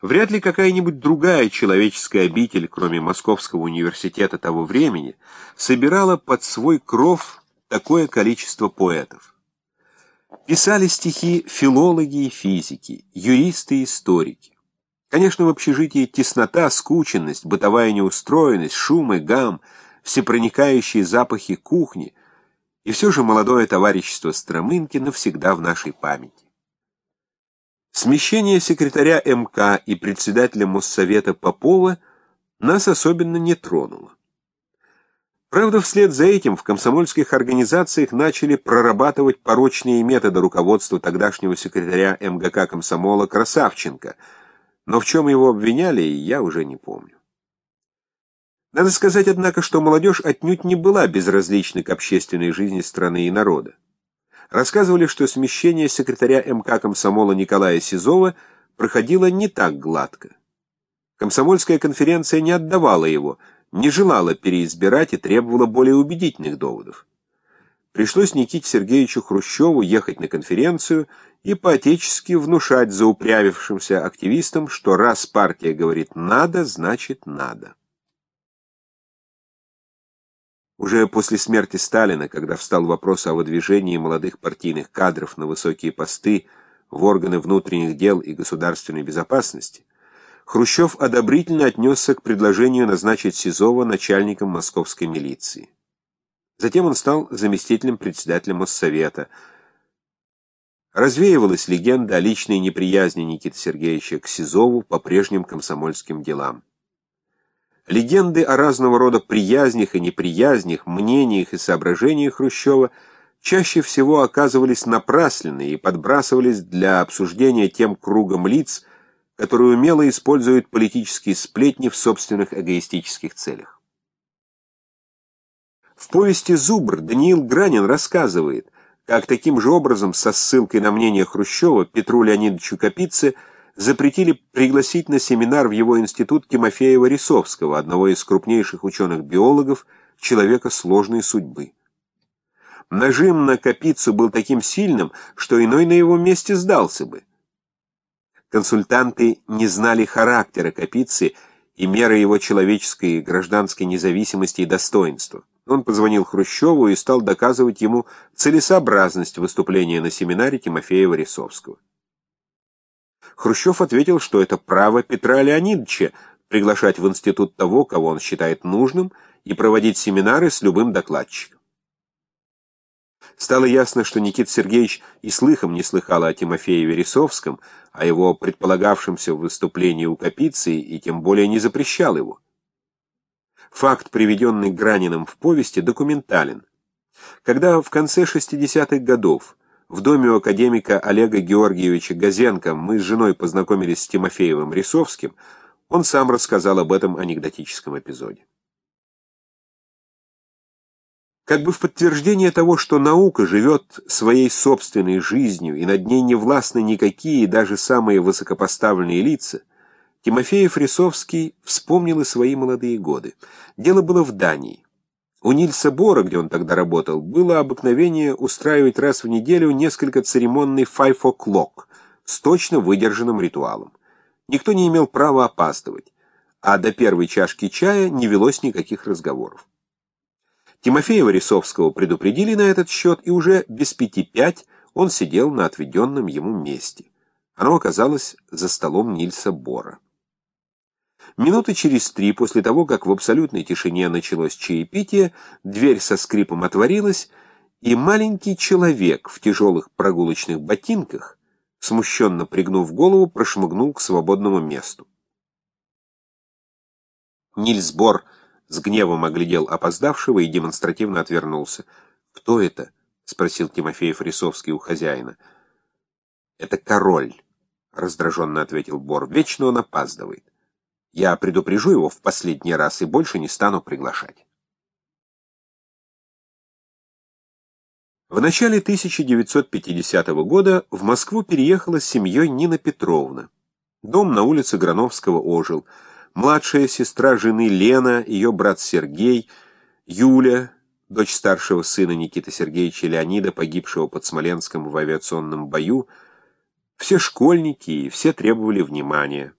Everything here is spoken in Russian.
Вряд ли какая-нибудь другая человеческая обитель, кроме Московского университета того времени, собирала под свой кров такое количество поэтов. Писали стихи филологи и физики, юристы и историки. Конечно, в общежитии теснота, скученность, бытовая неустроенность, шум и гам, всепроникающие запахи кухни, и все же молодое товарищество Стромынки навсегда в нашей памяти. Смещение секретаря МК и председателя Моссовета Попова нас особенно не тронуло. Правда, вслед за этим в комсомольских организациях начали прорабатывать порочные методы руководства тогдашнего секретаря МГК комсомола Красавченко, но в чем его обвиняли, я уже не помню. Надо сказать, однако, что молодежь отнюдь не была безразлична к общественной жизни страны и народа. Рассказывали, что смещение секретаря МК комсомола Николая Сизова проходило не так гладко. Комсомольская конференция не отдавала его – не желала переизбирать и требовала более убедительных доводов. Пришлось Никите Сергеевичу Хрущеву ехать на конференцию и по-отечески внушать заупрявившимся активистам, что раз партия говорит «надо», значит «надо». Уже после смерти Сталина, когда встал вопрос о выдвижении молодых партийных кадров на высокие посты в органы внутренних дел и государственной безопасности, Хрущев одобрительно отнесся к предложению назначить Сизова начальником московской милиции. Затем он стал заместителем председателя Моссовета. Развеивалась легенда о личной неприязни Никиты Сергеевича к Сизову по прежним комсомольским делам. Легенды о разного рода приязнях и неприязнях, мнениях и соображениях Хрущева чаще всего оказывались напраслены и подбрасывались для обсуждения тем кругом лиц, который умело использует политические сплетни в собственных эгоистических целях. В повести «Зубр» Даниил Гранин рассказывает, как таким же образом, со ссылкой на мнение Хрущева, Петру Леонидовичу Капице запретили пригласить на семинар в его институт Тимофеева-Рисовского, одного из крупнейших ученых-биологов, человека сложной судьбы. Нажим на Капицу был таким сильным, что иной на его месте сдался бы. Консультанты не знали характера Капицы и меры его человеческой и гражданской независимости и достоинства. Он позвонил Хрущеву и стал доказывать ему целесообразность выступления на семинаре Тимофеева-Рисовского. Хрущев ответил, что это право Петра Леонидовича приглашать в институт того, кого он считает нужным, и проводить семинары с любым докладчиком. Стало ясно, что Никита Сергеевич и слыхом не слыхал о Тимофее Вересовском, о его предполагавшемся выступлении у Капицы, и тем более не запрещал его. Факт, приведенный Граниным в повести, документален. Когда в конце 60-х годов в доме у академика Олега Георгиевича Газенко мы с женой познакомились с Тимофеевым Рисовским, он сам рассказал об этом анекдотическом эпизоде. Как бы в подтверждение того, что наука живет своей собственной жизнью, и над ней не властны никакие, даже самые высокопоставленные лица, Тимофеев Рисовский вспомнил и свои молодые годы. Дело было в Дании. У Нильса Бора, где он тогда работал, было обыкновение устраивать раз в неделю несколько церемонный «five o'clock» с точно выдержанным ритуалом. Никто не имел права опаздывать, а до первой чашки чая не велось никаких разговоров. Тимофеева Рисовского предупредили на этот счет, и уже без пяти пять он сидел на отведенном ему месте. Оно оказалось за столом Нильса Бора. Минуты через три после того, как в абсолютной тишине началось чаепитие, дверь со скрипом отворилась, и маленький человек в тяжелых прогулочных ботинках, смущенно пригнув голову, прошмыгнул к свободному месту. Нильс Бор с гневом оглядел опоздавшего и демонстративно отвернулся. «Кто это?» — спросил Тимофеев Рисовский у хозяина. «Это король», — раздраженно ответил Бор. «Вечно он опаздывает. Я предупрежу его в последний раз и больше не стану приглашать». В начале 1950 года в Москву переехала с семьей Нина Петровна. Дом на улице Грановского ожил — младшая сестра жены Лена, ее брат Сергей, Юля, дочь старшего сына Никиты Сергеевича Леонида, погибшего под Смоленском в авиационном бою, все школьники и все требовали внимания.